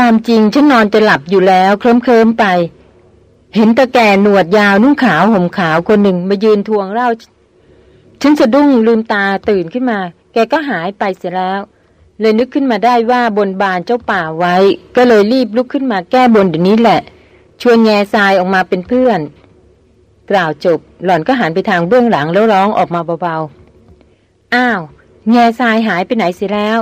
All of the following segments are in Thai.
ความจริงฉันนอนจะหลับอยู่แล้ว เคลิ้มเคลิมไป เห็นตะแก่หนวดยาวนุ่งขาวห่มขาวคนหนึ่งมายืนทวงเล่า ฉันสะดุ้งลืมตาตื่นขึ้นมา แกก็หายไปเสียแล้ว เลยนึกขึ้นมาได้ว่าบนบานเจ้าป่าไว้ ก็เลยรีบลุกขึ้นมาแก้บนเดี๋ยวนี้แหละ ชวนแง่ทรายออกมาเป็นเพื่อน กล่าวจบ หล่อนก็หันไปทางเบื้องหลังแล้วร้องออกมาเบาๆอ้าว แง่ทรายหายไปไหนเสียแล้ว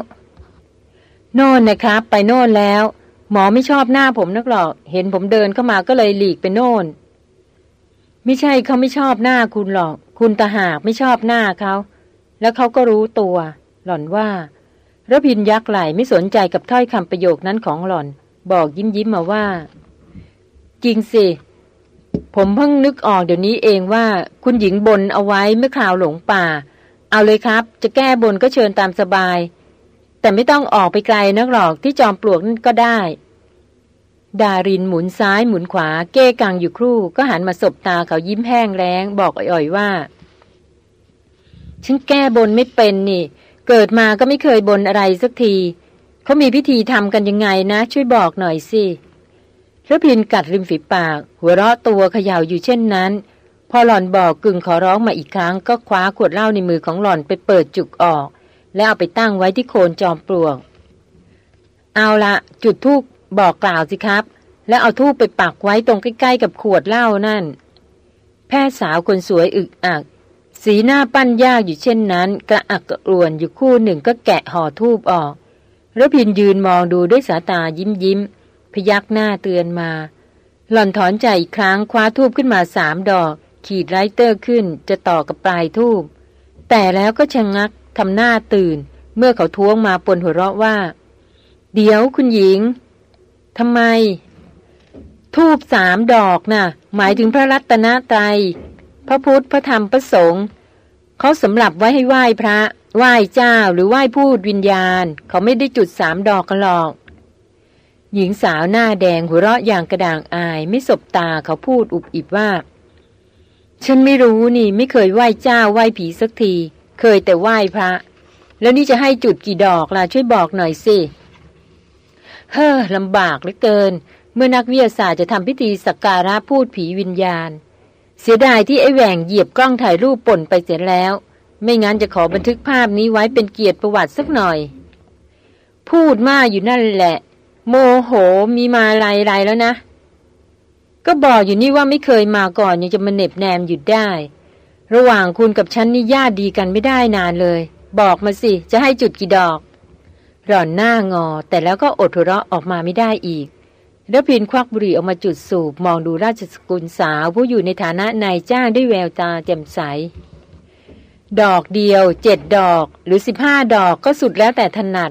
โน่นนะครับ ไปโน่นแล้ว หมอไม่ชอบหน้าผมนักหรอก เห็นผมเดินเข้ามาก็เลยหลีกไปโน่น ไม่ใช่เขาไม่ชอบหน้าคุณหรอก คุณตาหากไม่ชอบหน้าเขา แล้วเขาก็รู้ตัว หล่อนว่าระพินยักไหลไม่สนใจกับถ้อยคำประโยคนั้นของหล่อน บอกยิ้มยิ้มมาว่า จริงสิ ผมเพิ่งนึกออกเดี๋ยวนี้เองว่า คุณหญิงบนเอาไว้เมื่อคราวหลงป่า เอาเลยครับ จะแก้บนก็เชิญตามสบาย แต่ไม่ต้องออกไปไกลนักหรอกที่จอมปลวกนั่นก็ได้ ดารินหมุนซ้ายหมุนขวา เก้กังอยู่ครู่ ก็หันมาสบตาเขายิ้มแห้งแรงบอกอ่อยๆว่า ฉันแก้บนไม่เป็นนี่ เกิดมาก็ไม่เคยบนอะไรสักทีเขามีพิธีทำกันยังไงนะ ช่วยบอกหน่อยสิระพินกัดริมฝีปาก หัวเราะตัวเขย่าอยู่เช่นนั้น พอหล่อนบอกกึ่งขอร้องมาอีกครั้ง ก็คว้าขวดเหล้าในมือของหล่อนไปเปิดจุกออก แล้วเอาไปตั้งไว้ที่โคนจอมปลวก เอาละจุดทูบบอกกล่าวสิครับ แล้วเอาทูบไปปักไว้ตรงใกล้ๆกับขวดเหล้านั่น แพทย์สาวคนสวยอึกอัก สีหน้าปั้นยากอยู่เช่นนั้น กระอักกระอ่วนอยู่คู่หนึ่งก็แกะห่อทูบออกระพินยืนมองดูด้วยสายตายิ้มยิ้ม พยักหน้าเตือนมา หล่อนถอนใจอีกครั้งคว้าทูบขึ้นมาสามดอก ขีดไรเตอร์ขึ้นจะต่อกับปลายทูบแต่แล้วก็ชะงงัก ทำหน้าตื่น เมื่อเขาท้วงมาปนหัวเราะว่า เดี๋ยวคุณหญิงทำไม ทูบสามดอกนะ่ะ หมายถึงพระรัตนตรัยพระพุทธพระธรรมพระสงฆ์เขาสำหรับไว้ให้ไหว้พระ ไหว้เจ้าหรือไหว้พูดวิญญาณ เขาไม่ได้จุดสามดอกกันหรอก หญิงสาวหน้าแดงหัวเราะอย่างกระด่างอายไม่สบตาเขาพูดอุบอิบว่า ฉันไม่รู้นี่ไม่เคยไหว้เจ้าไหว้ผีสักที เคยแต่ไหว้พระ แล้วนี่จะให้จุดกี่ดอกล่ะช่วยบอกหน่อยสิเฮ้อลำบากเหลือเกิน เมื่อนักวิทยาศาสตร์จะทำพิธีสักการะพูดผีวิญญาณ เสียดายที่ไอ้แหว่งเหยียบกล้องถ่ายรูปป่นไปเสร็จแล้ว ไม่งั้นจะขอบันทึกภาพนี้ไว้เป็นเกียรติประวัติสักหน่อย พูดมากอยู่นั่นแหละ โมโหมีมาไรไรแล้วนะ ก็บอกอยู่นี่ว่าไม่เคยมาก่อนยังจะมาเน็บแนมอยู่ได้ ระหว่างคุณกับฉันนี่ญาติดีกันไม่ได้นานเลย บอกมาสิ จะให้จุดกี่ดอก หล่อนหน้างอ แต่แล้วก็อดหัวเราะออกมาไม่ได้อีกแล้วพินควักบุหรี่ออกมาจุดสูบมองดูราชสกุลสาวผู้อยู่ในฐานะนายจ้างด้วยแววตาแจ่มใส ดอกเดียวเจ็ดดอกหรือสิบห้าดอกก็สุดแล้วแต่ถนัด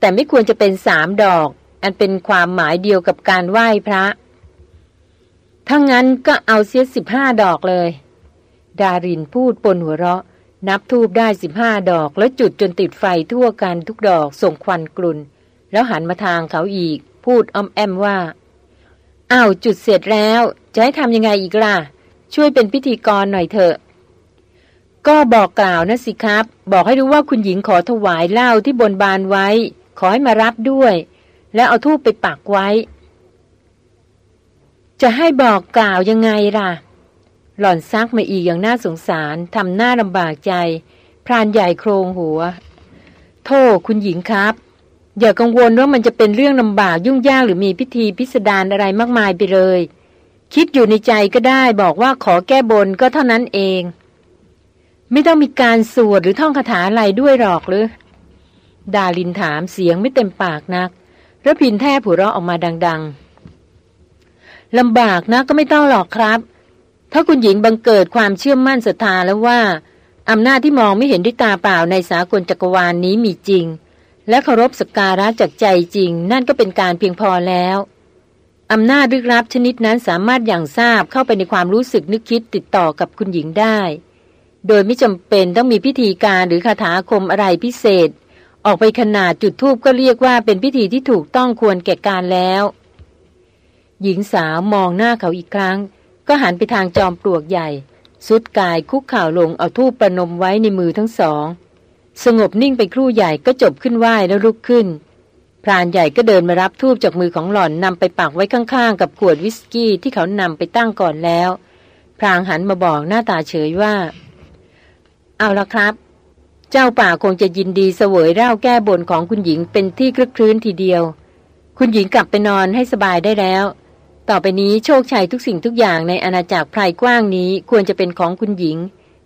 แต่ไม่ควรจะเป็นสามดอก อันเป็นความหมายเดียวกับการไหว้พระถ้างั้นก็เอาเสียสิบห้าดอกเลย ดารินพูดปนหัวเราะ นับทูบได้สิบห้าดอก แล้วจุดจนติดไฟทั่วกันทุกดอกส่งควันกลุ่น แล้วหันมาทางเขาอีก พูดอ้อมแอมว่าอ้าวจุดเสร็จแล้ว จะให้ทำยังไงอีกล่ะ ช่วยเป็นพิธีกรหน่อยเถอะ ก็บอกกล่าวนะสิครับ บอกให้รู้ว่าคุณหญิงขอถวายเหล้าที่บนบานไว้ ขอให้มารับด้วย แล้วเอาทูบไปปักไว้ จะให้บอกกล่าวยังไงล่ะ หล่อนซักมาอีกอย่างน่าสงสารทำหน้าลำบากใจ พรานใหญ่โครงหัว โทษคุณหญิงครับ อย่ากังวลว่ามันจะเป็นเรื่องลำบากยุ่งยากหรือมีพิธีพิสดารอะไรมากมายไปเลย คิดอยู่ในใจก็ได้บอกว่าขอแก้บนก็เท่านั้นเอง ไม่ต้องมีการสวดหรือท่องคาถาอะไรด้วยหรอกหรือ ดาลินถามเสียงไม่เต็มปากนักระพินแทบผัวเราะออกมาดัง ๆลำบากนะก็ไม่ต้องหรอกครับ ถ้าคุณหญิงบังเกิดความเชื่อมั่นศรัทธาแล้วว่าอำนาจที่มองไม่เห็นด้วยตาเปล่าในสากลจักรวาลนนี้มีจริง และเคารพสกการะจากใจจริง นั่นก็เป็นการเพียงพอแล้วอำนาจลึกลับชนิดนั้นสามารถอย่างทราบเข้าไปในความรู้สึกนึกคิดติดต่อกับคุณหญิงได้ โดยไม่จำเป็นต้องมีพิธีการหรือคาถาคมอะไรพิเศษ ออกไปขนาดจุดทูบก็เรียกว่าเป็นพิธีที่ถูกต้องควรแก่การแล้ว หญิงสาวมองหน้าเขาอีกครั้ง ก็หันไปทางจอมปลวกใหญ่ สุดกายคุกข่าวลงเอาทูบประนมไว้ในมือทั้งสอง สงบนิ่งไปครู่ใหญ่ก็จบขึ้นไหวแล้วลุกขึ้นพพรานใหญ่ก็เดินมารับทูบจากมือของหล่อนนำไปปักไว้ข้างๆ กับขวดวิสกี้ที่เขานำไปตั้งก่อนแล้ว พรางหันมาบอกหน้าตาเฉยว่า เอาละครับ เจ้าป่าคงจะยินดีเสวยเล่าแก้บนของคุณหญิงเป็นที่คลึกคลื้นทีเดียว คุณหญิงกลับไปนอนให้สบายได้แล้ว ต่อไปนี้โชคชัยทุกสิ่งทุกอย่างในอาณาจักรไพรกว้างนี้ควรจะเป็นของคุณหญิง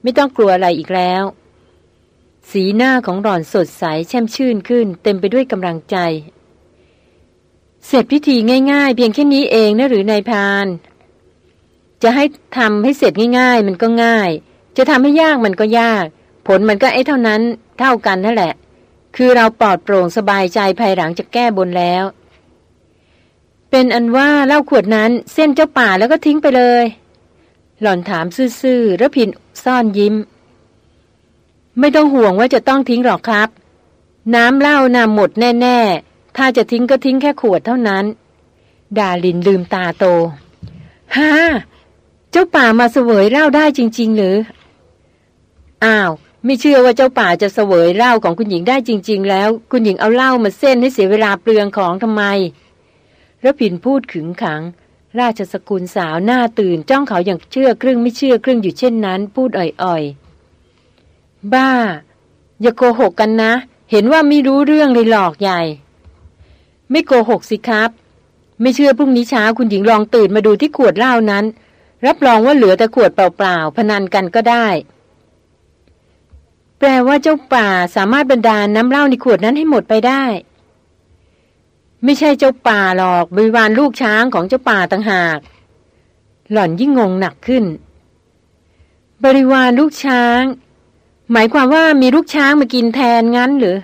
ไม่ต้องกลัวอะไรอีกแล้ว สีหน้าของหล่อนสดใสแช่มชื่นขึ้น เต็มไปด้วยกำลังใจ เสร็จพิธีง่ายๆ เพียงแค่นี้เองนะหรือนายพาน จะให้ทำให้เสร็จง่าย ๆ มันก็ง่าย จะทำให้ยากมันก็ยาก ผลมันก็ไอ้เท่านั้น เท่ากันนั่นแหละ คือเราปลอดโปร่งสบายใจภายหลังจากแก้บนแล้ว เป็นอันว่าเหล่าขวดนั้นเส้นเจ้าป่าแล้วก็ทิ้งไปเลย หล่อนถามซื่อๆแล้วพินซ่อนยิ้ม ไม่ต้องห่วงว่าจะต้องทิ้งหรอกครับ น้ำเหล้านำหมดแน่ ๆ ถ้าจะทิ้งก็ทิ้งแค่ขวดเท่านั้น ดาลินลืมตาโตฮ่าเจ้าป่ามาเสวยเหล้าได้จริง ๆ หรือ อ้าว ไม่เชื่อว่าเจ้าป่าจะเสวยเหล้าของคุณหญิงได้จริง ๆ แล้ว คุณหญิงเอาเหล้ามาเส้นให้เสียเวลาเปลืองของทำไม ระพินพูดขึงขัง ราชสกุลสาวหน้าตื่นจ้องเขาอย่างเชื่อครึ่งไม่เชื่อครึ่งอยู่เช่นนั้น พูดอ่อยๆ บ้า อย่าโกหกกันนะ เห็นว่าไม่รู้เรื่องเลยหลอกใหญ่ ไม่โกหกสิครับ ไม่เชื่อพรุ่งนี้เช้าคุณหญิงลองตื่นมาดูที่ขวดเหล้านั้น รับรองว่าเหลือแต่ขวดเปล่าๆพนันกันก็ได้ แปลว่าเจ้าป่าสามารถบรรดาน้ำเหล้าในขวดนั้นให้หมดไปได้ ไม่ใช่เจ้าป่าหรอกบริวารลูกช้างของเจ้าป่าต่างหาก หล่อนยิ่งงงหนักขึ้น บริวารลูกช้าง หมายความว่ามีลูกช้างมากินแทนงั้นหรือ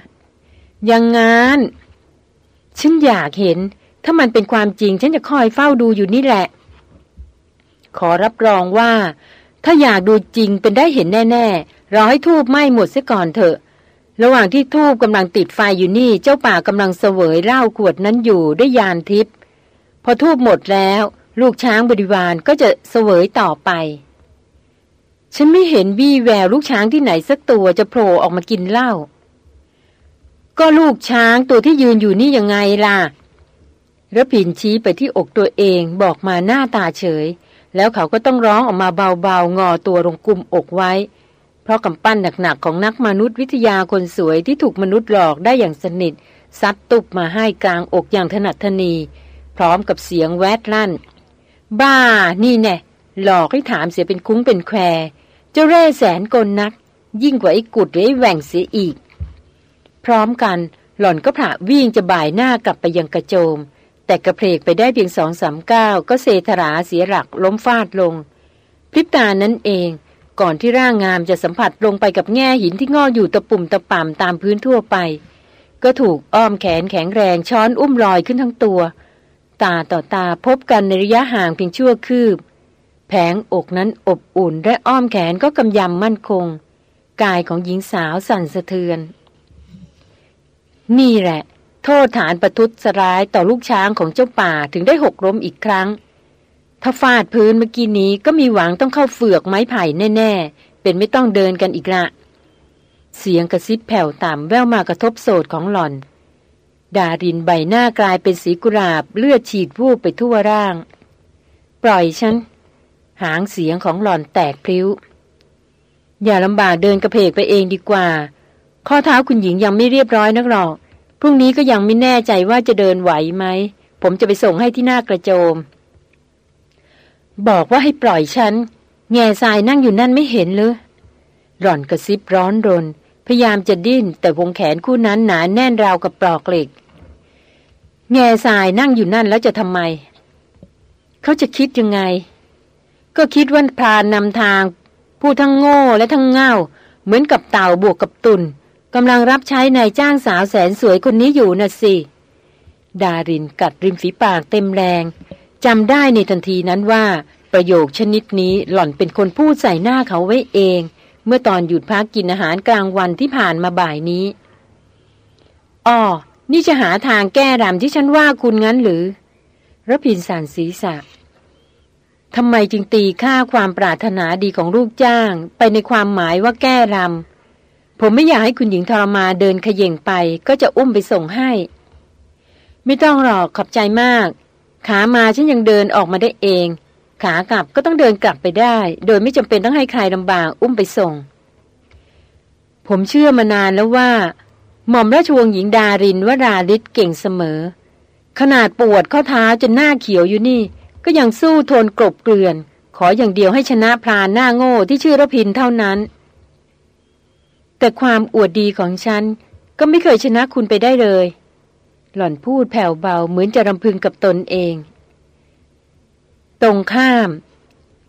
ยังงั้นฉันอยากเห็น ถ้ามันเป็นความจริง ฉันจะคอยเฝ้าดูอยู่นี่แหละ ขอรับรองว่า ถ้าอยากดูจริงเป็นได้เห็นแน่ ๆ รอให้ทูบไหม้หมดเสียก่อนเถอะ ระหว่างที่ทูบกำลังติดไฟอยู่นี่เจ้าป่ากำลังเสวยเหล้าขวดนั้นอยู่ด้วยยานทิพย์พอทูบหมดแล้ว ลูกช้างบริวารก็จะเสวยต่อไป ฉันไม่เห็นวี่แววลูกช้างที่ไหนสักตัวจะโผล่ออกมากินเหล้าก็ลูกช้างตัวที่ยืนอยู่นี่ยังไงล่ะระพินชี้ไปที่อกตัวเองบอกมาหน้าตาเฉย แล้วเขาก็ต้องร้องออกมาเบาๆงอตัวลงกุมอกไว้ เพราะกำปั้นหนักๆของนักมนุษยวิทยาคนสวยที่ถูกมนุษย์หลอกได้อย่างสนิทซัดตุบมาให้กลางอกอย่างถนัดทนี พร้อมกับเสียงแวดลั่น บ้า นี่แน่หลอกให้ถามเสียเป็นคุ้งเป็นแควเจ้าเร่แสนกลนัก ยิ่งกว่าไอ้กุดหรือไอ้แหว่งเสียอีก พร้อมกันหล่อนก็ผ่าวิ่งจะบ่ายหน้ากลับไปยังกระโจม แต่กระเพกไปได้เพียงสองสามก้าวก็เซธราเสียหลักล้มฟาดลง พริบตานั้นเอง ก่อนที่ร่างงามจะสัมผัสลงไปกับแง่หินที่งออยู่ตะปุ่มตะป่ำตามพื้นทั่วไป ก็ถูกอ้อมแขนแข็งแรงช้อนอุ้มลอยขึ้นทั้งตัว ตาต่อตาพบกันในระยะห่างเพียงชั่วคืบ แผงอกนั้นอบอุ่นและอ้อมแขนก็กำยำมั่นคง กายของหญิงสาวสั่นสะเทือน นี่แหละ โทษฐานประทุษร้ายต่อลูกช้างของเจ้าป่าถึงได้หกล้มอีกครั้ง ถ้าฟาดพื้นเมื่อกี้นี้ก็มีหวังต้องเข้าเฟือกไม้ไผ่แน่ๆ เป็นไม่ต้องเดินกันอีกละ เสียงกระซิบแผ่วต่ำแววมากระทบโสดของหล่อน ดารินใบหน้ากลายเป็นสีกุหลาบเลือดฉีดวูบไปทั่วร่าง ปล่อยฉัน หางเสียงของหล่อนแตกพลิ้ว อย่าลำบากเดินกระเพกไปเองดีกว่า ข้อเท้าคุณหญิงยังไม่เรียบร้อยนักหรอก พรุ่งนี้ก็ยังไม่แน่ใจว่าจะเดินไหวไหม ผมจะไปส่งให้ที่หน้ากระโจม บอกว่าให้ปล่อยฉัน แง่ทรายนั่งอยู่นั่นไม่เห็นเลยหล่อนกระซิบร้อนรน พยายามจะดิ้น แต่วงแขนคู่นั้นหนาแน่นราวกับปลอกเหล็ก แง่ทรายนั่งอยู่นั่นแล้วจะทำไม เขาจะคิดยังไง ก็คิดว่าพรานนำทาง ผู้ทั้งโง่และทั้งเง่า เหมือนกับเต่าบวกกับตุนกำลังรับใช้นายจ้างสาวแสนสวยคนนี้อยู่น่ะสิ ดารินกัดริมฝีปากเต็มแรง จำได้ในทันทีนั้นว่า ประโยคชนิดนี้หล่อนเป็นคนพูดใส่หน้าเขาไว้เอง เมื่อตอนหยุดพักกินอาหารกลางวันที่ผ่านมาบ่ายนี้อ๋อนี่จะหาทางแก้รำที่ฉันว่าคุณงั้นหรือระพินสานศีษะทำไมจึงตีค่าความปรารถนาดีของลูกจ้าง ไปในความหมายว่าแก้รำผมไม่อยากให้คุณหญิงทรมาเดินขย่งไป ก็จะอุ้มไปส่งให้ ไม่ต้องหรอกขอบใจมาก ขามาฉันยังเดินออกมาได้เอง ขากลับก็ต้องเดินกลับไปได้ โดยไม่จำเป็นต้องให้ใครลำบากอุ้มไปส่ง ผมเชื่อมานานแล้วว่า หม่อมราชวงศ์หญิงดารินวราลิศเก่งเสมอ ขนาดปวดข้อเท้าจนหน้าเขียวอยู่นี่ ก็ยังสู้ทนกรบเกลื่อน ขออย่างเดียวให้ชนะพรานหน้าโง่ที่ชื่อระพินเท่านั้น แต่ความอวดดีของฉันก็ไม่เคยชนะคุณไปได้เลย หล่อนพูดแผ่วเบาเหมือนจะรำพึงกับตนเอง ตรงข้าม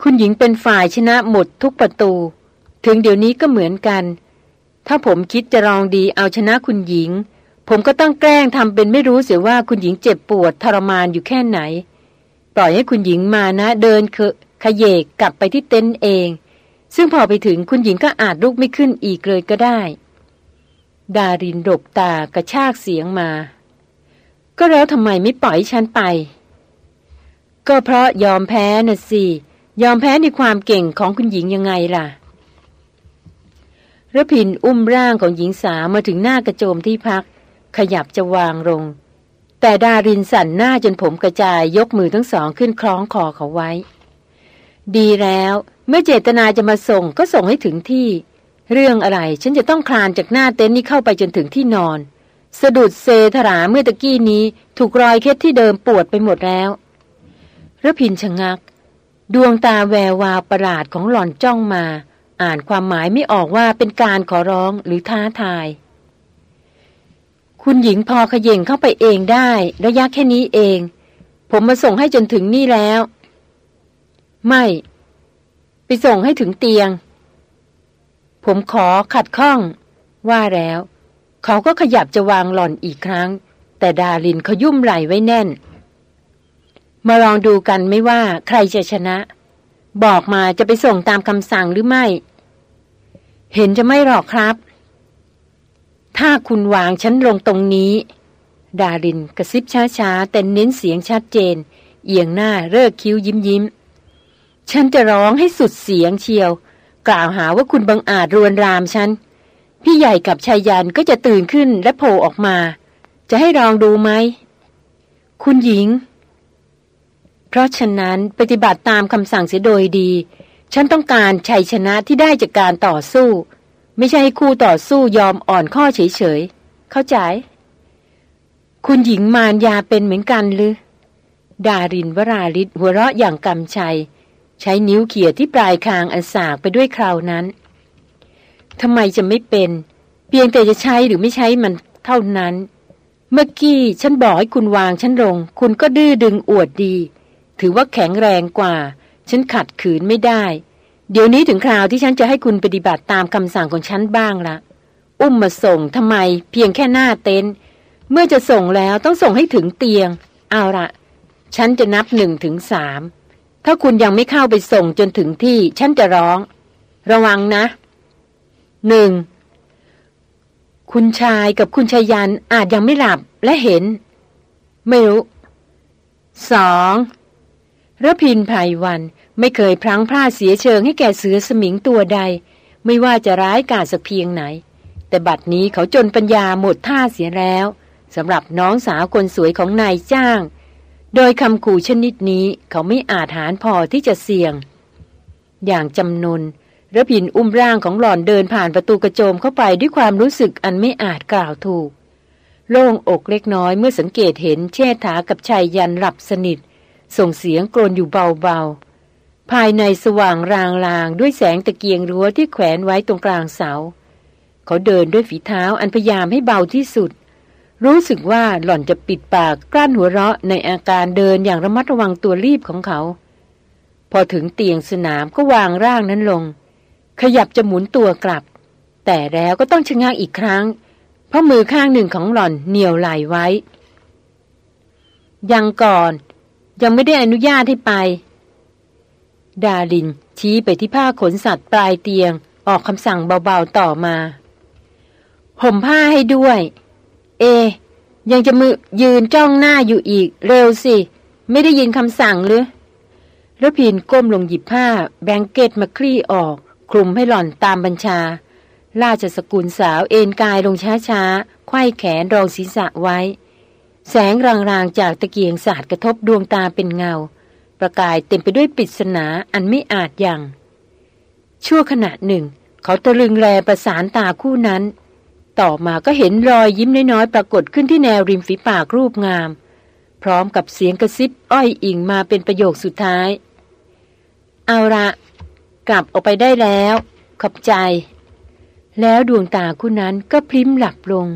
คุณหญิงเป็นฝ่ายชนะหมดทุกประตู ถึงเดี๋ยวนี้ก็เหมือนกัน ถ้าผมคิดจะลองดีเอาชนะคุณหญิง ผมก็ต้องแกล้งทำเป็นไม่รู้เสียว่าคุณหญิงเจ็บปวดทรมานอยู่แค่ไหน ปล่อยให้คุณหญิงมานะเดินเคขยเยกกลับไปที่เต็นท์เอง ซึ่งพอไปถึงคุณหญิงก็อาจลุกไม่ขึ้นอีกเลยก็ได้ ดารินหลบตากระชากเสียงมา ก็แล้วทำไมไม่ปล่อยฉันไป ก็เพราะยอมแพ้น่ะสิ ยอมแพ้ในความเก่งของคุณหญิงยังไงล่ะระพินอุ้มร่างของหญิงสาวมาถึงหน้ากระโจมที่พัก ขยับจะวางลง แต่ดารินสั่นหน้าจนผมกระจายยกมือทั้งสองขึ้นคล้องคอเขาไว้ ดีแล้วเมื่อเจตนาจะมาส่งก็ส่งให้ถึงที่ เรื่องอะไรฉันจะต้องคลานจากหน้าเต็นท์นี้เข้าไปจนถึงที่นอน สะดุดเซธราเมื่อตะกี้นี้ถูกรอยเคสที่เดิมปวดไปหมดแล้วระพินชะงัก ดวงตาแวววาวประหลาดของหล่อนจ้องมา อ่านความหมายไม่ออกว่าเป็นการขอร้องหรือท้าทาย คุณหญิงพอขย่งเข้าไปเองได้ระยะแค่นี้เอง ผมมาส่งให้จนถึงนี่แล้ว ไม่ ไปส่งให้ถึงเตียง ผมขอขัดข้อง ว่าแล้ว เขาก็ขยับจะวางหล่อนอีกครั้ง แต่ดาลินเขายุ่มไหลไว้แน่น มาลองดูกันไม่ว่าใครจะชนะ บอกมาจะไปส่งตามคำสั่งหรือไม่ เห็นจะไม่หรอกครับ ถ้าคุณวางฉันลงตรงนี้ ดารินกระซิบช้าๆ แต่เน้นเสียงชัดเจน เอียงหน้าเลิกคิ้วยิ้มยิ้มฉันจะร้องให้สุดเสียงเชียว กล่าวหาว่าคุณบังอาจรวนรามฉัน พี่ใหญ่กับชายยันก็จะตื่นขึ้นและโผล่ออกมา จะให้ลองดูไหม คุณหญิง เพราะฉะนั้นปฏิบัติตามคำสั่งเสียโดยดี ฉันต้องการชัยชนะที่ได้จากการต่อสู้ ไม่ใช่ให้คู่ต่อสู้ยอมอ่อนข้อเฉยๆ เข้าใจ คุณหญิงมารยาเป็นเหมือนกันหรือดารินวราลิศหัวเราะอย่างกำชัย ใช้นิ้วเขี่ยที่ปลายคางอันสากไปด้วยคราวนั้น ทำไมจะไม่เป็น เพียงแต่จะใช้หรือไม่ใช้มันเท่านั้น เมื่อกี้ฉันบอกให้คุณวางฉันลง คุณก็ดื้อดึงอวดดี ถือว่าแข็งแรงกว่า ฉันขัดขืนไม่ได้ เดี๋ยวนี้ถึงคราวที่ฉันจะให้คุณปฏิบัติตามคำสั่งของฉันบ้างละอุ้มมาส่งทำไม เพียงแค่หน้าเต็นท์เมื่อจะส่งแล้วต้องส่งให้ถึงเตียง เอาละฉันจะนับหนึ่งถึงสามถ้าคุณยังไม่เข้าไปส่งจนถึงที่ ฉันจะร้อง ระวังนะ หนึ่งคุณชายกับคุณชายันอาจยังไม่หลับและเห็น ไม่รู้สองระพินภัยวันไม่เคยพลั้งพลาดเสียเชิงให้แก่เสือสมิงตัวใด ไม่ว่าจะร้ายกาจสักเพียงไหน แต่บัดนี้เขาจนปัญญาหมดท่าเสียแล้วสำหรับน้องสาวคนสวยของนายจ้าง โดยคำขู่ชนิดนี้เขาไม่อาจหารพอที่จะเสี่ยง อย่างจำนวน ระพินอุ้มร่างของหล่อนเดินผ่านประตูกระโจมเข้าไปด้วยความรู้สึกอันไม่อาจกล่าวถูก โล่งอกเล็กน้อยเมื่อสังเกตเห็นเชษฐากับชายยันหลับสนิท ส่งเสียงกรนอยู่เบาๆ ภายในสว่างรางๆด้วยแสงตะเกียงรั้วที่แขวนไว้ตรงกลางเสา เขาเดินด้วยฝีเท้าอันพยายามให้เบาที่สุด รู้สึกว่าหล่อนจะปิดปากกลั้นหัวเราะในอาการเดินอย่างระมัดระวังตัวรีบของเขา พอถึงเตียงสนามก็วางร่างนั้นลง ขยับจะหมุนตัวกลับ แต่แล้วก็ต้องชะงักอีกครั้ง เพราะมือข้างหนึ่งของหล่อนเหนียวไหลไว้ ยังก่อน ยังไม่ได้อนุญาตให้ไป ดาลินชี้ไปที่ผ้าขนสัตว์ปลายเตียง ออกคำสั่งเบาๆต่อมาห่มผ้าให้ด้วย เอ ยังจะมือยืนจ้องหน้าอยู่อีก เร็วสิ ไม่ได้ยินคำสั่งหรือแล้วพินก้มลงหยิบผ้าแบงเกตมาคลี่ออก คลุมให้หล่อนตามบัญชา ราชสกุลสาวเอนกายลงช้าๆไขว้แขนรองศีรษะไว้ แสงรางๆจากตะเกียงสาดกระทบดวงตาเป็นเงา ประกายเต็มไปด้วยปริศนาอันไม่อาจยัง ชั่วขณะหนึ่ง เขาตะลึงแลประสานตาคู่นั้น ต่อมาก็เห็นรอยยิ้มน้อยๆปรากฏขึ้นที่แนวริมฝีปากรูปงาม พร้อมกับเสียงกระซิบอ้อยอิงมาเป็นประโยคสุดท้ายเอาละ กลับออกไปได้แล้ว ขอบใจ แล้วดวงตาคู่นั้นก็พลิ้มหลับลง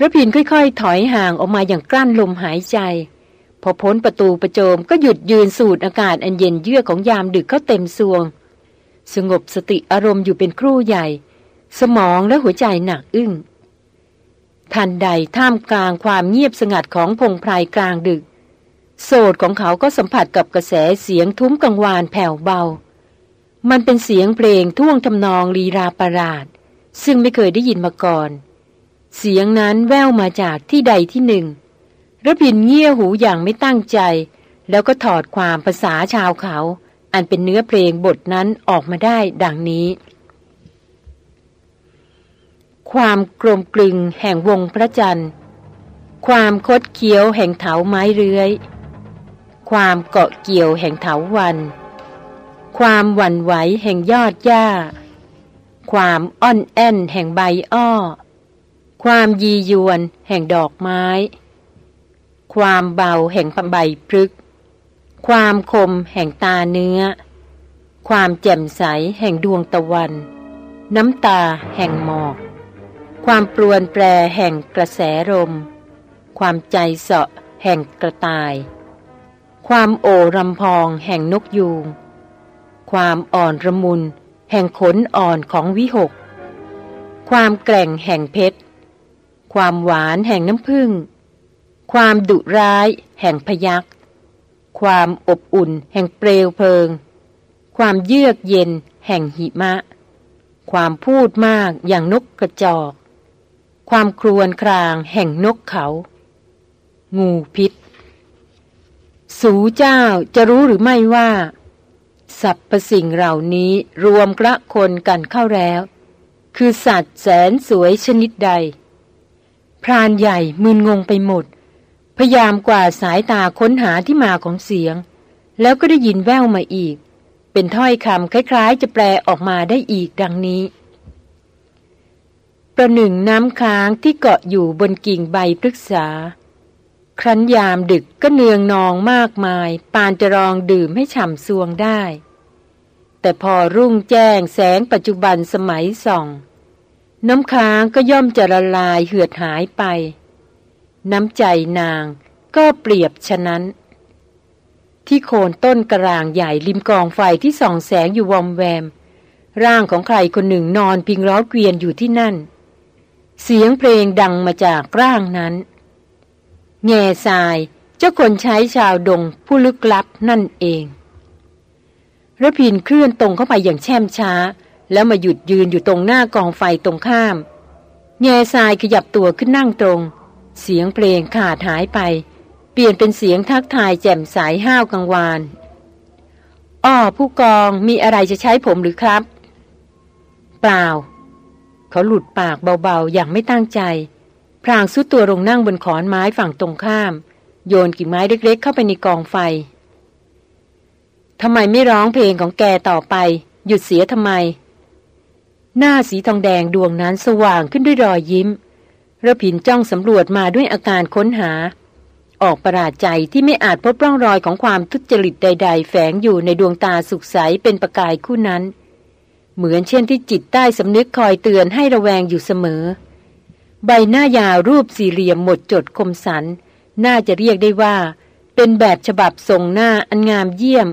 ระพินค่อยๆ ถอยห่างออกมาอย่างกลั้นลมหายใจ พอพ้นประตูประโจมก็หยุดยืนสูดอากาศอันเย็นเยือกของยามดึกเข้าเต็มสวง สงบสติอารมณ์อยู่เป็นครู่ใหญ่ สมองและหัวใจหนักอึ้งทันใดท่ามกลางความเงียบสงัดของพงไพรกลางดึก โสดของเขาก็สัมผัสกับกระแสเสียงทุ้มกังวานแผ่วเบา มันเป็นเสียงเพลงท่วงทำนองลีราประหลาด ซึ่งไม่เคยได้ยินมาก่อน เสียงนั้นแว่วมาจากที่ใดที่หนึ่งระพินเงี่ยหูอย่างไม่ตั้งใจ แล้วก็ถอดความภาษาชาวเขา อันเป็นเนื้อเพลงบทนั้นออกมาได้ดังนี้ ความกลมกลึงแห่งวงพระจันทร์ ความคดเคี้ยวแห่งเถาไม้เรื้อย ความเกาะเกี่ยวแห่งเถาวัน ความหวั่นไหวแห่งยอดหญ้า ความอ่อนแอนแห่งใบอ้อ ความยียวนแห่งดอกไม้ ความเบาแห่งใบพฤกความคมแห่งตาเนื้อ ความแจ่มใสแห่งดวงตะวัน น้ำตาแห่งหมอก ความปรวนแปรแห่งกระแสลมความใจเสาะแห่งกระต่าย ความโอรำพองแห่งนกยูง ความอ่อนระมุน แห่งขนอ่อนของวิหก ความแกร่งแห่งเพชร ความหวานแห่งน้ำผึ้ง ความดุร้ายแห่งพยักความอบอุ่นแห่งเปลวเพลิง ความเยือกเย็นแห่งหิมะ ความพูดมากอย่างนกกระจอก ความครวนครางแห่งนกเขา งูพิษ สูเจ้าจะรู้หรือไม่ว่า สรรพสิ่งเหล่านี้รวมกระคนกันเข้าแล้ว คือสัตว์แสนสวยชนิดใด พรานใหญ่มึนงงไปหมด พยายามกว่าสายตาค้นหาที่มาของเสียง แล้วก็ได้ยินแว่วมาอีก เป็นถ้อยคำคล้ายๆ จะแปลออกมาได้อีกดังนี้ ประหนึ่งน้ำค้างที่เกาะอยู่บนกิ่งใบพฤกษาครั้นยามดึกก็เนืองนองมากมาย ปานจะรองดื่มให้ฉ่ำซวงได้ แต่พอรุ่งแจ้งแสงปัจจุบันสมัยส่อง น้ำค้างก็ย่อมจะละลายเหือดหายไป น้ำใจนางก็เปรียบฉะนั้น ที่โคนต้นกระรางใหญ่ริมกองไฟที่ส่องแสงอยู่วอมแวม ร่างของใครคนหนึ่งนอนพิงล้อเกวียนอยู่ที่นั่น เสียงเพลงดังมาจากร่างนั้น แง่ทรายเจ้าคนใช้ชาวดงผู้ลึกลับนั่นเอง ระพินเคลื่อนตรงเข้าไปอย่างแช่มช้า แล้วมาหยุดยืนอยู่ตรงหน้ากองไฟตรงข้าม แง่ทรายขยับตัวขึ้นนั่งตรง เสียงเพลงขาดหายไป เปลี่ยนเป็นเสียงทักทายแจ่มใสห้าวกังวานอ้อผู้กองมีอะไรจะใช้ผมหรือครับ เปล่า เขาหลุดปากเบาๆ อย่างไม่ตั้งใจ พรางซุดตัวลงนั่งบนขอนไม้ฝั่งตรงข้าม โยนกิ่งไม้เล็กๆ เข้าไปในกองไฟ ทำไมไม่ร้องเพลงของแกต่อไป หยุดเสียทำไม หน้าสีทองแดงดวงนั้นสว่างขึ้นด้วยรอยยิ้มระพินจ้องสำรวจมาด้วยอาการค้นหา ออกประหลาดใจที่ไม่อาจพบร่องรอยของความทุจริตใด ๆ แฝงอยู่ในดวงตาสุขใสเป็นประกายคู่นั้น เหมือนเช่นที่จิตใต้สำนึกคอยเตือนให้ระแวงอยู่เสมอ ใบหน้ายาวรูปสี่เหลี่ยมหมดจดคมสัน น่าจะเรียกได้ว่า เป็นแบบฉบับทรงหน้าอันงามเยี่ยม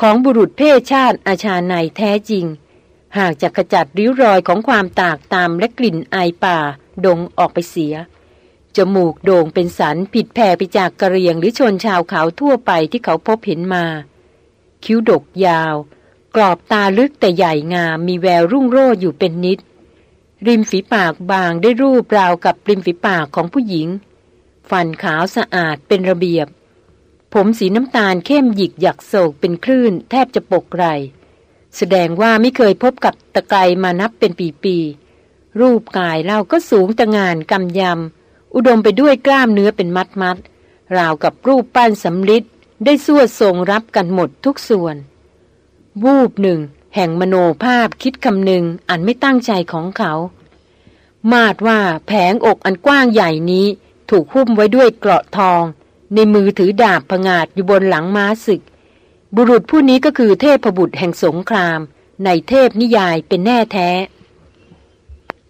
ของบุรุษเพศชาติอาชาในแท้จริง หากจะขจัดริ้วรอยของความตากตามและกลิ่นไอป่า ดงออกไปเสีย จมูกโด่งเป็นสันผิดแผ่ไปจากกระเรียงหรือชนชาวเขาทั่วไปที่เขาพบเห็นมา คิ้วดกยาว กรอบตาลึกแต่ใหญ่งามมีแววรุ่งโรจน์อยู่เป็นนิด ริมฝีปากบางได้รูปราวกับริมฝีปากของผู้หญิง ฟันขาวสะอาดเป็นระเบียบ ผมสีน้ำตาลเข้มหยิกหยักโศกเป็นคลื่น แทบจะปกไร แสดงว่าไม่เคยพบกับตะไกรมานับเป็นปีๆ รูปกายเล่าก็สูงตะงานกำยำ อุดมไปด้วยกล้ามเนื้อเป็นมัดมัดราวกับรูปปั้นสำลิดได้สวดทรงรับกันหมดทุกส่วน วูบหนึ่ง แห่งมโนภาพคิดคำหนึ่งอันไม่ตั้งใจของเขา มาดว่าแผงอกอันกว้างใหญ่นี้ถูกหุ้มไว้ด้วยเกราะทอง ในมือถือดาบผงาดอยู่บนหลังม้าศึก บุรุษผู้นี้ก็คือเทพบุตรแห่งสงคราม ในเทพนิยายเป็นแน่แท้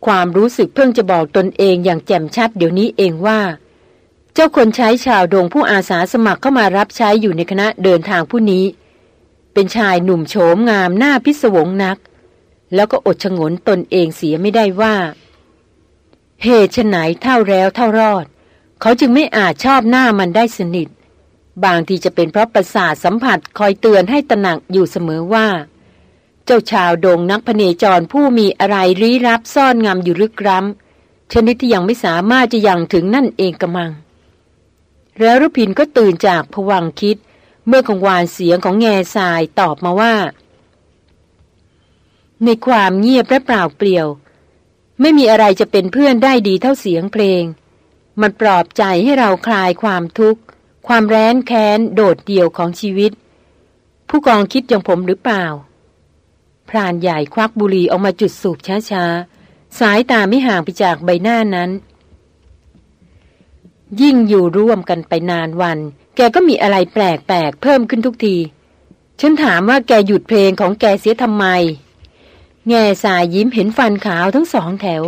ความรู้สึกเพิ่งจะบอกตนเองอย่างแจ่มชัดเดี๋ยวนี้เองว่า เจ้าคนใช้ชาวดงผู้อาสาสมัครเข้ามารับใช้อยู่ในคณะเดินทางผู้นี้ เป็นชายหนุ่มโฉมงามหน้าพิศวงนัก แล้วก็อดชงนตนเองเสียไม่ได้ว่าเหตุไหนเท่าแล้วเท่ารอด เขาจึงไม่อาจชอบหน้ามันได้สนิท บางทีจะเป็นเพราะประสาทสัมผัสคอยเตือนให้ตระหนักอยู่เสมอว่า เจ้าชาวโดงนักพเนจรผู้มีอะไรรี้รับซ่อนงำอยู่ลึกล้ำชนิดที่ยังไม่สามารถจะยังถึงนั่นเองกระมัง แล้วรุพินก็ตื่นจากผวังคิด เมื่อของวานเสียงของแง่ทรายตอบมาว่า ในความเงียบและเปล่าเปลี่ยว ไม่มีอะไรจะเป็นเพื่อนได้ดีเท่าเสียงเพลง มันปลอบใจให้เราคลายความทุกข์ ความแร้นแค้น โดดเดี่ยวของชีวิต ผู้กองคิดอย่างผมหรือเปล่า พรานใหญ่ควักบุหรี่ออกมาจุดสูบช้าๆ สายตาไม่ห่างไปจากใบหน้านั้น ยิ่งอยู่ร่วมกันไปนานวัน แกก็มีอะไรแปลกๆ เพิ่มขึ้นทุกที ฉันถามว่าแกหยุดเพลงของแกเสียทำไม แง่สายยิ้มเห็นฟันขาวทั้งสองแถว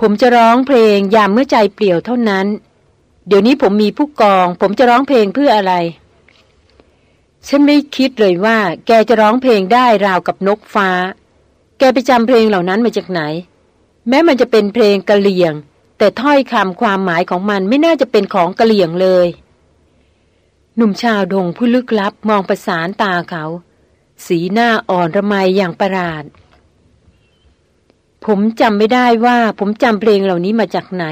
ผมจะร้องเพลงยามเมื่อใจเปลี่ยวเท่านั้น เดี๋ยวนี้ผมมีผู้กอง ผมจะร้องเพลงเพื่ออะไร ฉันไม่คิดเลยว่า แกจะร้องเพลงได้ราวกับนกฟ้า แกไปจำเพลงเหล่านั้นมาจากไหน แม้มันจะเป็นเพลงกะเหลี่ยง แต่ถ้อยคำความหมายของมันไม่น่าจะเป็นของกะเหลี่ยงเลย หนุ่มชาวดงผู้ลึกลับมองประสานตาเขา สีหน้าอ่อนระไมอย่างประหลาด ผมจำไม่ได้ว่าผมจำเพลงเหล่านี้มาจากไหน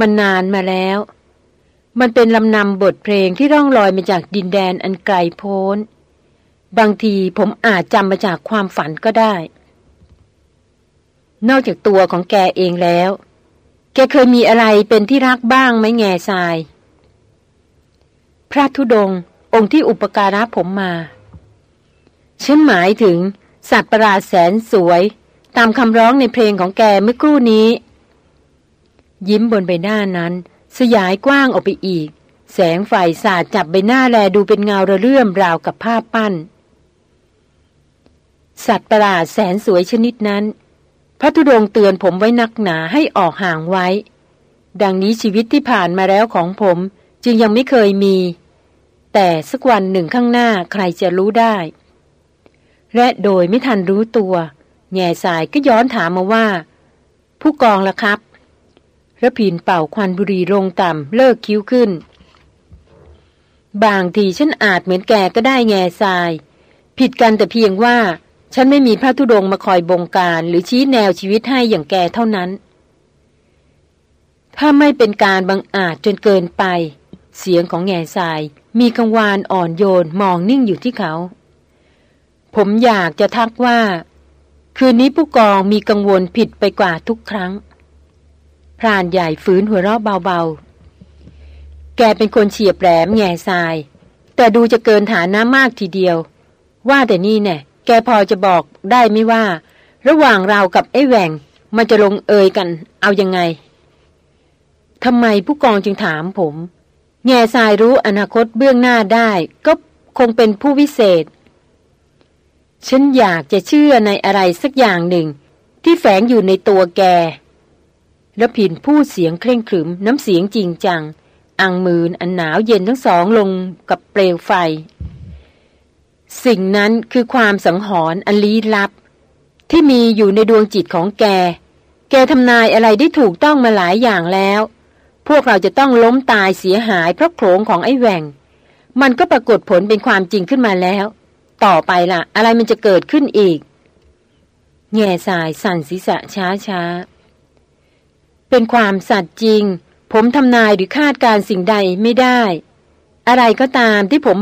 มันนานมาแล้ว มันเป็นลำนำบทเพลงที่ร่องลอยมาจากดินแดนอันไกลโพ้น บางทีผมอาจจำมาจากความฝันก็ได้ นอกจากตัวของแกเองแล้ว แกเคยมีอะไรเป็นที่รักบ้างไหมแง่ทราย พระธุดง องค์ที่อุปการะผมมา ฉันหมายถึงสัตว์ประหลาดแสนสวย ตามคำร้องในเพลงของแกเมื่อครู่นี้ ยิ้มบนใบหน้านั้น สยายกว้างออกไปอีก แสงไฟสาดจับใบหน้าแลดูเป็นเงาระเลื่อมราวกับภาพปั้น สัตว์ประหลาดแสนสวยชนิดนั้น พระธุดงเตือนผมไว้นักหนาให้ออกห่างไว้ ดังนี้ชีวิตที่ผ่านมาแล้วของผมจึงยังไม่เคยมี แต่สักวันหนึ่งข้างหน้าใครจะรู้ได้ และโดยไม่ทันรู้ตัว แง่สายก็ย้อนถามมาว่า ผู้กองล่ะครับระพินเป่าควันบุรีลงต่ำเลิกคิ้วขึ้น บางทีฉันอาจเหมือนแกก็ได้แง่ทราย ผิดกันแต่เพียงว่า ฉันไม่มีพระธุดงมาคอยบงการ หรือชี้แนวชีวิตให้อย่างแกเท่านั้น ถ้าไม่เป็นการบังอาจจนเกินไป เสียงของแง่ทราย มีกังวานอ่อนโยนมองนิ่งอยู่ที่เขา ผมอยากจะทักว่า คืนนี้ผู้กองมีกังวลผิดไปกว่าทุกครั้ง พรานใหญ่ฝืนหัวเราะเบาๆ แกเป็นคนเฉียบแหลมแง่ทราย แต่ดูจะเกินฐานะมากทีเดียว ว่าแต่นี่แน่แกพอจะบอกได้ไหมว่า ระหว่างเรากับไอ้แหวงมันจะลงเอยกันเอายังไงทำไมผู้กองจึงถามผม แง่ทรายรู้อนาคตเบื้องหน้าได้ ก็คงเป็นผู้วิเศษ ฉันอยากจะเชื่อในอะไรสักอย่างหนึ่ง ที่แฝงอยู่ในตัวแก แล้วผินพูดเสียงเคร่งขรึมน้ำเสียงจริงจัง อังมืนอันหนาวเย็นทั้งสองลงกับเปลวไฟ สิ่งนั้นคือความสังหรณ์อันลี้ลับ ที่มีอยู่ในดวงจิตของแก แกทำนายอะไรได้ถูกต้องมาหลายอย่างแล้ว พวกเราจะต้องล้มตายเสียหายเพราะโขลงของไอ้แหวงมันก็ปรากฏผลเป็นความจริงขึ้นมาแล้ว ต่อไปล่ะ อะไรมันจะเกิดขึ้นอีก แง่สายสั่นศีรษะช้าช้า เป็นความสัตย์จริง ผมทำนายหรือคาดการสิ่งใดไม่ได้ อะไรก็ตามที่ผม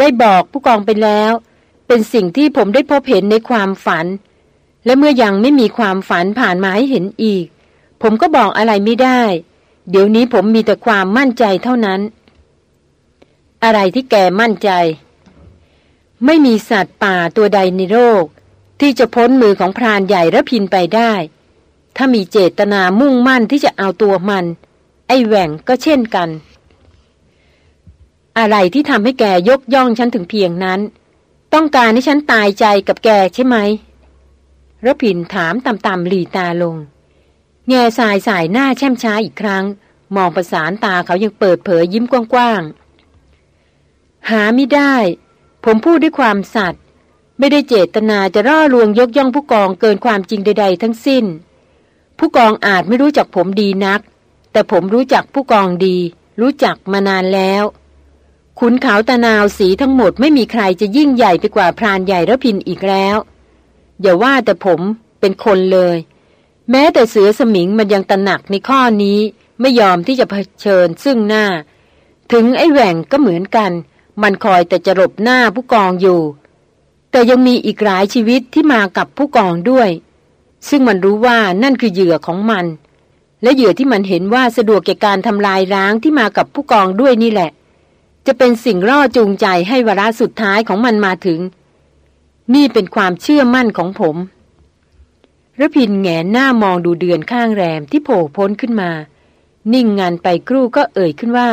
ได้บอกผู้กองไปแล้ว เป็นสิ่งที่ผมได้พบเห็นในความฝัน และเมื่อยังไม่มีความฝันผ่านมาให้เห็นอีก ผมก็บอกอะไรไม่ได้ เดี๋ยวนี้ผมมีแต่ความมั่นใจเท่านั้น อะไรที่แกมั่นใจ ไม่มีสัตว์ป่าตัวใดในโลกที่จะพ้นมือของพรานใหญ่ระพินไปได้ ถ้ามีเจตนามุ่งมั่นที่จะเอาตัวมัน ไอแหว่งก็เช่นกัน อะไรที่ทำให้แกยกย่องฉันถึงเพียงนั้น ต้องการให้ฉันตายใจกับแกใช่ไหมระพินถามต่ำๆหลีตาลง แง่สายสายหน้าแช่มช้าอีกครั้ง มองประสานตาเขายังเปิดเผยยิ้มกว้างๆ หาไม่ได้ ผมพูดด้วยความสัตย์ไม่ได้เจตนาจะร่อลวงยกย่องผู้กองเกินความจริงใด ๆ ทั้งสิ้น ผู้กองอาจไม่รู้จักผมดีนัก แต่ผมรู้จักผู้กองดี รู้จักมานานแล้ว ขุนขาวตะนาวสีทั้งหมดไม่มีใครจะยิ่งใหญ่ไปกว่าพรานใหญ่ระพินอีกแล้ว อย่าว่าแต่ผมเป็นคนเลย แม้แต่เสือสมิงมันยังตระหนักในข้อนี้ไม่ยอมที่จะเผชิญซึ่งหน้า ถึงไอ้แหว่งก็เหมือนกัน มันคอยแต่จะหลบหน้าผู้กองอยู่ แต่ยังมีอีกหลายชีวิตที่มากับผู้กองด้วย ซึ่งมันรู้ว่านั่นคือเหยื่อของมัน และเหยื่อที่มันเห็นว่าสะดวกแก่การทำลายร้างที่มากับผู้กองด้วยนี่แหละ จะเป็นสิ่งร่อจูงใจให้วาระสุดท้ายของมันมาถึง นี่เป็นความเชื่อมั่นของผมระพินแงนหน้ามองดูเดือนข้างแรมที่โผล่พ้นขึ้นมา นิ่งงานไปครู่ก็เอ่ยขึ้นว่า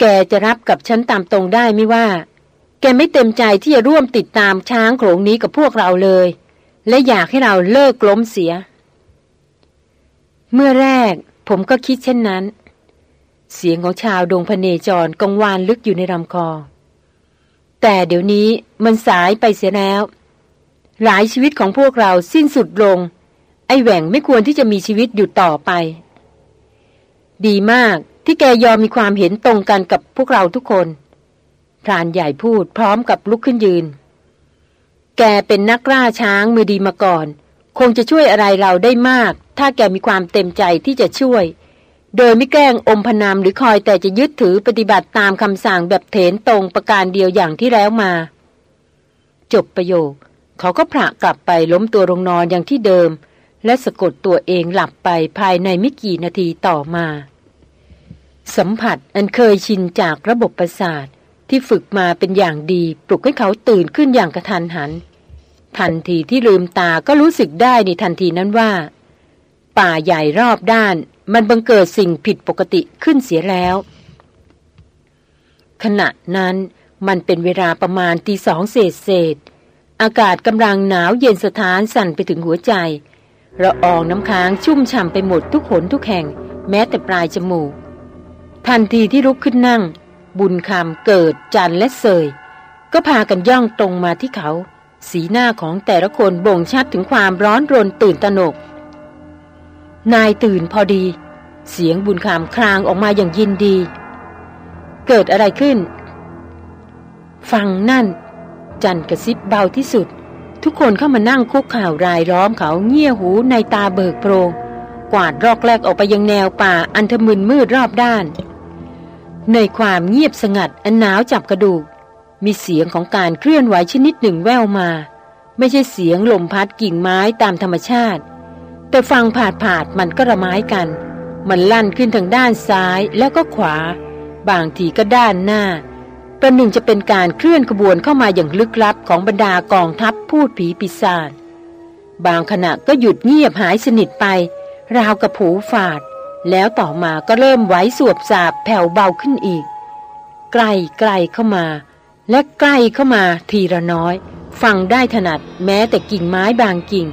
แกจะรับกับฉันตามตรงได้ไม่ว่า แกไม่เต็มใจที่จะร่วมติดตามช้างโขลงนี้กับพวกเราเลย และอยากให้เราเลิกล้มเสีย เมื่อแรกผมก็คิดเช่นนั้น เสียงของชาวดงพเนจรกังวานลึกอยู่ในลำคอ แต่เดี๋ยวนี้มันสายไปเสียแล้ว หลายชีวิตของพวกเราสิ้นสุดลง ไอ้แหว่งไม่ควรที่จะมีชีวิตอยู่ต่อไป ดีมาก ที่แกยอมมีความเห็นตรงกันกับพวกเราทุกคนพรานใหญ่พูดพร้อมกับลุกขึ้นยืน แกเป็นนักล่าช้างมือดีมาก่อน คงจะช่วยอะไรเราได้มาก ถ้าแกมีความเต็มใจที่จะช่วย โดยไม่แกล้งอมพนามหรือคอยแต่จะยึดถือปฏิบัติตามคำสั่งแบบเถนตรงประการเดียวอย่างที่แล้วมา จบประโยค เขาก็พระกลับไปล้มตัวลงนอนอย่างที่เดิม และสะกดตัวเองหลับไปภายในไม่กี่นาทีต่อมา สัมผัสอันเคยชินจากระบบประสาทที่ฝึกมาเป็นอย่างดีปลุกให้เขาตื่นขึ้นอย่างกระทันหัน ทันทีที่ลืมตาก็รู้สึกได้ในทันทีนั้นว่า ป่าใหญ่รอบด้าน มันบังเกิดสิ่งผิดปกติขึ้นเสียแล้ว ขณะนั้นมันเป็นเวลาประมาณตีสองเศษเศษ อากาศกำลังหนาวเย็นสถานสั่นไปถึงหัวใจระอองน้ำค้างชุ่มฉ่ำไปหมดทุกขนทุกแห่ง แม้แต่ปลายจมูก ทันทีที่ลุกขึ้นนั่ง บุญคำเกิดจันและเสย ก็พากันย่องตรงมาที่เขา สีหน้าของแต่ละคนบ่งชัดถึงความร้อนรนตื่นตระหนก นายตื่นพอดี เสียงบุญคำคลางออกมาอย่างยินดี เกิดอะไรขึ้น ฟังนั่น จันกระซิบเบาที่สุด ทุกคนเข้ามานั่งคุกข่าวรายล้อมเขาเงี่ยหูในตาเบิกโพรงกวาดรอกแรกออกไปยังแนวป่าอันทมึนมืดรอบด้าน ในความเงียบสงัดอันหนาวจับกระดูก มีเสียงของการเคลื่อนไหวชนิดหนึ่งแววมา ไม่ใช่เสียงลมพัดกิ่งไม้ตามธรรมชาติ แต่ฟังผาดผาดมันก็ระไม้กัน มันลั่นขึ้นทางด้านซ้ายแล้วก็ขวา บางทีก็ด้านหน้า ประหนึ่งจะเป็นการเคลื่อนขบวนเข้ามาอย่างลึกลับของบรรดากองทัพพูดผีปีศาจบางขณะก็หยุดเงียบหายสนิทไป ราวกับผูฝาด แล้วต่อมาก็เริ่มไหวสวบสาบแผ่วเบาขึ้นอีกใกล้ใกล้เข้ามา และใกล้เข้ามาทีละน้อย ฟังได้ถนัดแม้แต่กิ่งไม้บางกิ่ง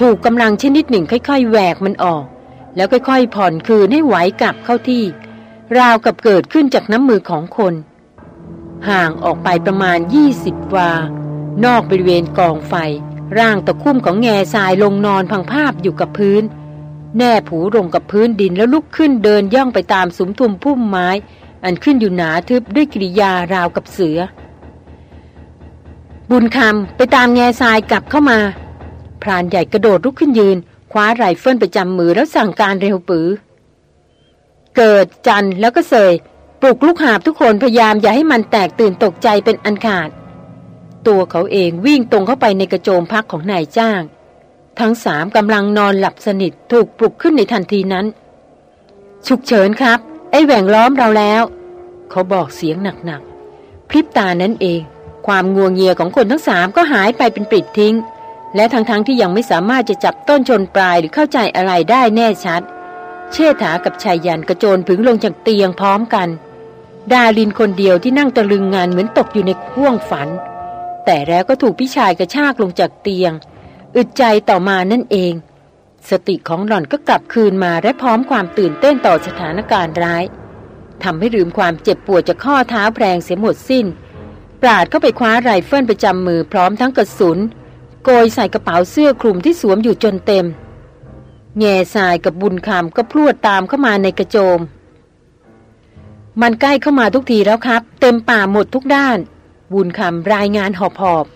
ถูกกำลังชนิดหนึ่งค่อยๆแหวกมันออก แล้วค่อยๆ ผ่อนคืนให้ไหวกลับเข้าที่ ราวกับเกิดขึ้นจากน้ำมือของคน ห่างออกไปประมาณ 20 วา นอกบริเวณกองไฟ ร่างตะคุ่มของแง่ทรายลงนอนพังภาพอยู่กับพื้น แน่ผูลงกับพื้นดินแล้วลุกขึ้นเดินย่องไปตามสุมทุมพุ่มไม้ อันขึ้นอยู่หนาทึบด้วยกิริยาราวกับเสือ บุญคำไปตามแง่ทรายกลับเข้ามา พรานใหญ่กระโดดลุกขึ้นยืน คว้าไรเฟิลประจำมือแล้วสั่งการเร็วปรื๋อ เกิดจันแล้วก็เสยปลุกลูกหาบทุกคนพยายามอย่าให้มันแตกตื่นตกใจเป็นอันขาด ตัวเขาเองวิ่งตรงเข้าไปในกระโจมพักของนายจ้าง ทั้งสามกำลังนอนหลับสนิทถูกปลุกขึ้นในทันทีนั้น ฉุกเฉินครับ ไอ้แหว่งล้อมเราแล้ว เขาบอกเสียงหนักๆพริบตานั้นเอง ความงัวงเงียของคนทั้งสามก็หายไปเป็นปลิดทิ้ง และทั้งๆทที่ยังไม่สามารถจะจับต้นชนปลายหรือเข้าใจอะไรได้แน่ชัด เชษฐากับชายยันกระโจนผึงลงจากเตียงพร้อมกัน ดาลินคนเดียวที่นั่งตะลึงงานเหมือนตกอยู่ในห่วงฝัน แต่แล้วก็ถูกพี่ชายกระชากลงจากเตียง อึดใจต่อมานั่นเอง สติของหล่อนก็กลับคืนมาและพร้อมความตื่นเต้นต่อสถานการณ์ร้ายทำให้ลืมความเจ็บปวดจากข้อเท้าแพรงเสียหมดสิ้น ปราดเข้าไปคว้าไรเฟิลประจำมือพร้อมทั้งกระสุน โกยใส่กระเป๋าเสื้อคลุมที่สวมอยู่จนเต็ม แง่ทรายกับบุญคำก็พรวดตามเข้ามาในกระโจม มันใกล้เข้ามาทุกทีแล้วครับ เต็มป่าหมดทุกด้าน บุญคำรายงานหอบหอบ